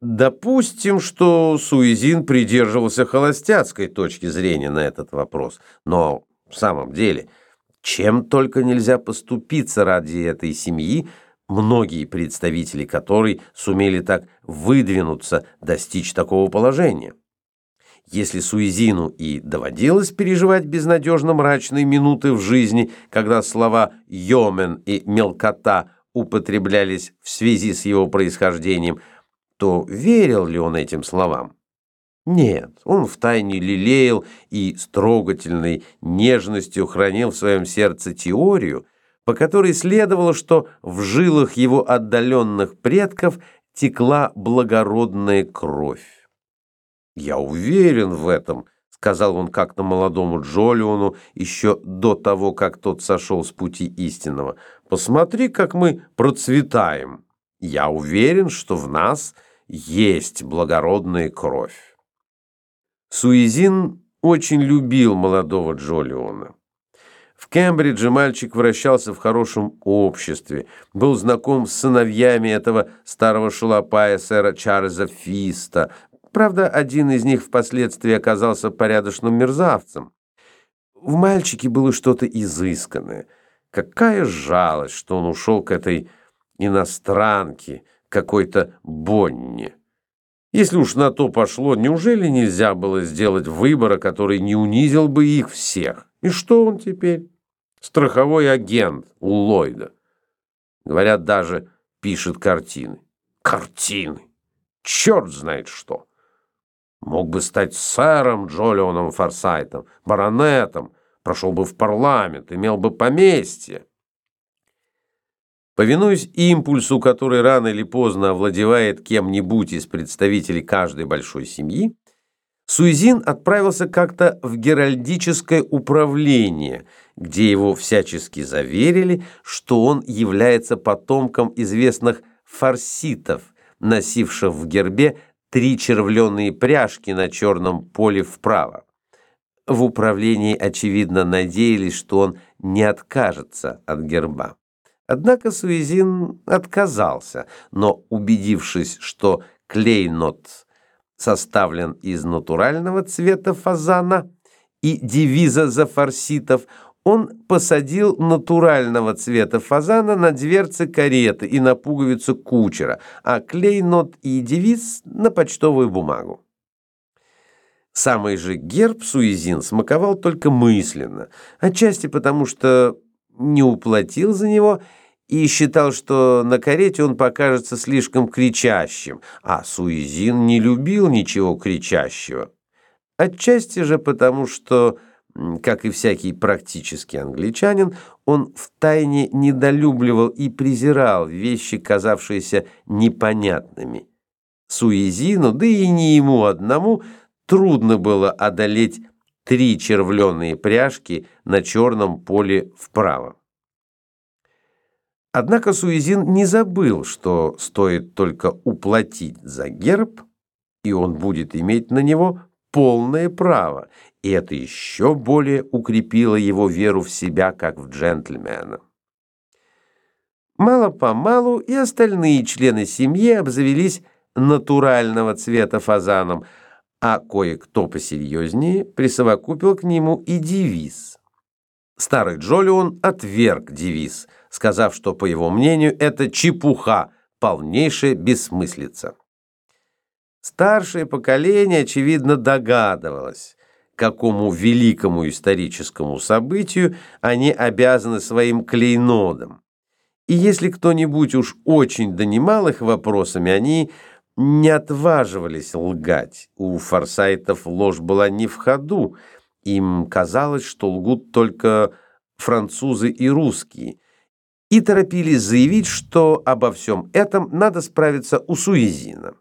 Допустим, что Суизин придерживался холостяцкой точки зрения на этот вопрос, но в самом деле, чем только нельзя поступиться ради этой семьи, многие представители которой сумели так выдвинуться, достичь такого положения. Если Суизину и доводилось переживать безнадежно мрачные минуты в жизни, когда слова «йомен» и «мелкота» употреблялись в связи с его происхождением – то верил ли он этим словам? Нет, он втайне лелеял и с трогательной нежностью хранил в своем сердце теорию, по которой следовало, что в жилах его отдаленных предков текла благородная кровь. «Я уверен в этом», — сказал он как-то молодому Джолиону еще до того, как тот сошел с пути истинного. «Посмотри, как мы процветаем. Я уверен, что в нас — есть благородная кровь. Суизин очень любил молодого Джолиона. В Кембридже мальчик вращался в хорошем обществе, был знаком с сыновьями этого старого шалопая сэра Чарльза Фиста. Правда, один из них впоследствии оказался порядочным мерзавцем. В мальчике было что-то изысканное. Какая жалость, что он ушел к этой иностранке, какой-то Бонни. Если уж на то пошло, неужели нельзя было сделать выбора, который не унизил бы их всех? И что он теперь? Страховой агент у Ллойда. Говорят, даже пишет картины. Картины! Черт знает что! Мог бы стать сэром Джолионом Форсайтом, баронетом, прошел бы в парламент, имел бы поместье. Повинуясь импульсу, который рано или поздно овладевает кем-нибудь из представителей каждой большой семьи, Суизин отправился как-то в геральдическое управление, где его всячески заверили, что он является потомком известных фарситов, носивших в гербе три червленые пряжки на черном поле вправо. В управлении, очевидно, надеялись, что он не откажется от герба. Однако Суизин отказался, но, убедившись, что клейнот составлен из натурального цвета фазана и девиза зафорситов, он посадил натурального цвета фазана на дверцы кареты и на пуговицу кучера, а клейнот и девиз на почтовую бумагу. Самый же герб Суизин смаковал только мысленно, отчасти потому, что не уплатил за него и считал, что на карете он покажется слишком кричащим, а Суизин не любил ничего кричащего. Отчасти же потому, что, как и всякий практический англичанин, он втайне недолюбливал и презирал вещи, казавшиеся непонятными. Суизину, да и не ему одному, трудно было одолеть три червленые пряжки на черном поле вправо. Однако Суизин не забыл, что стоит только уплатить за герб, и он будет иметь на него полное право, и это еще более укрепило его веру в себя как в джентльмена. Мало-помалу и остальные члены семьи обзавелись натурального цвета фазаном, а кое-кто посерьезнее присовокупил к нему и девиз. Старый Джолион отверг девиз – сказав, что, по его мнению, это чепуха, полнейшая бессмыслица. Старшее поколение, очевидно, догадывалось, какому великому историческому событию они обязаны своим клейнодом. И если кто-нибудь уж очень донимал их вопросами, они не отваживались лгать. У форсайтов ложь была не в ходу. Им казалось, что лгут только французы и русские – и торопились заявить, что обо всем этом надо справиться у Суизина.